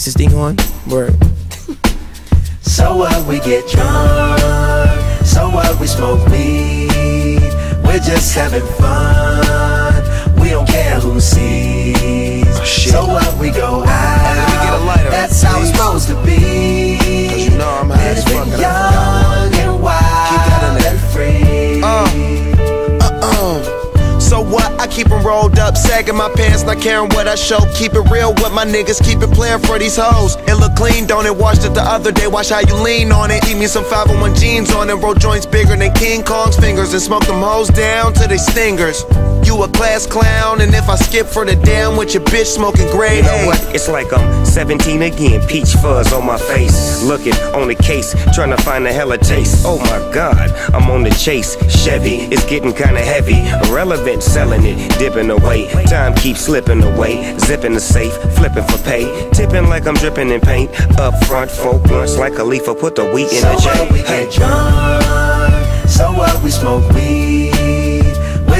Is this thing on? Word. so what? We get drunk. So what? We smoke weed. We're just having fun. We don't care who sees. Oh. So what? We go out. Let me get a lighter, That's how it's supposed to be. 'Cause you know I'm high as fuck what? I keep 'em rolled up, sagging my pants, not caring what I show. Keep it real with my niggas, keep it playing for these hoes. It look clean, don't it? Washed it the other day, watch how you lean on it. Eat me some 501 jeans on it, roll joints bigger than King Kong's fingers, and smoke them hoes down to they stingers. You a class clown, and if I skip for the damn with your bitch smoking grade You know what? It's like I'm 17 again. Peach fuzz on my face. Looking on the case, trying to find a hella taste. Oh my god, I'm on the chase. Chevy, it's getting kinda heavy. Irrelevant, selling it, dipping away. Time keeps slipping away. Zipping the safe, flipping for pay. Tipping like I'm dripping in paint. Up front, four blunts like a leaf. Put the wheat in So the what? We. Hey. get drunk. So what? We smoke weed.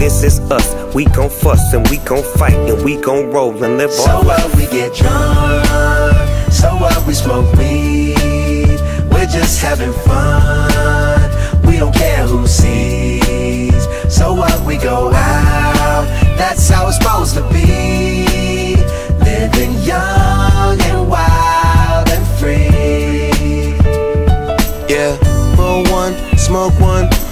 This is us. We gon' fuss and we gon' fight and we gon' roll and live So our life. what? We get drunk. So what? We smoke weed. We're just having fun. We don't care who sees. So what? We go out. That's how it's supposed to be. Living young and wild and free. Yeah, roll one, smoke one.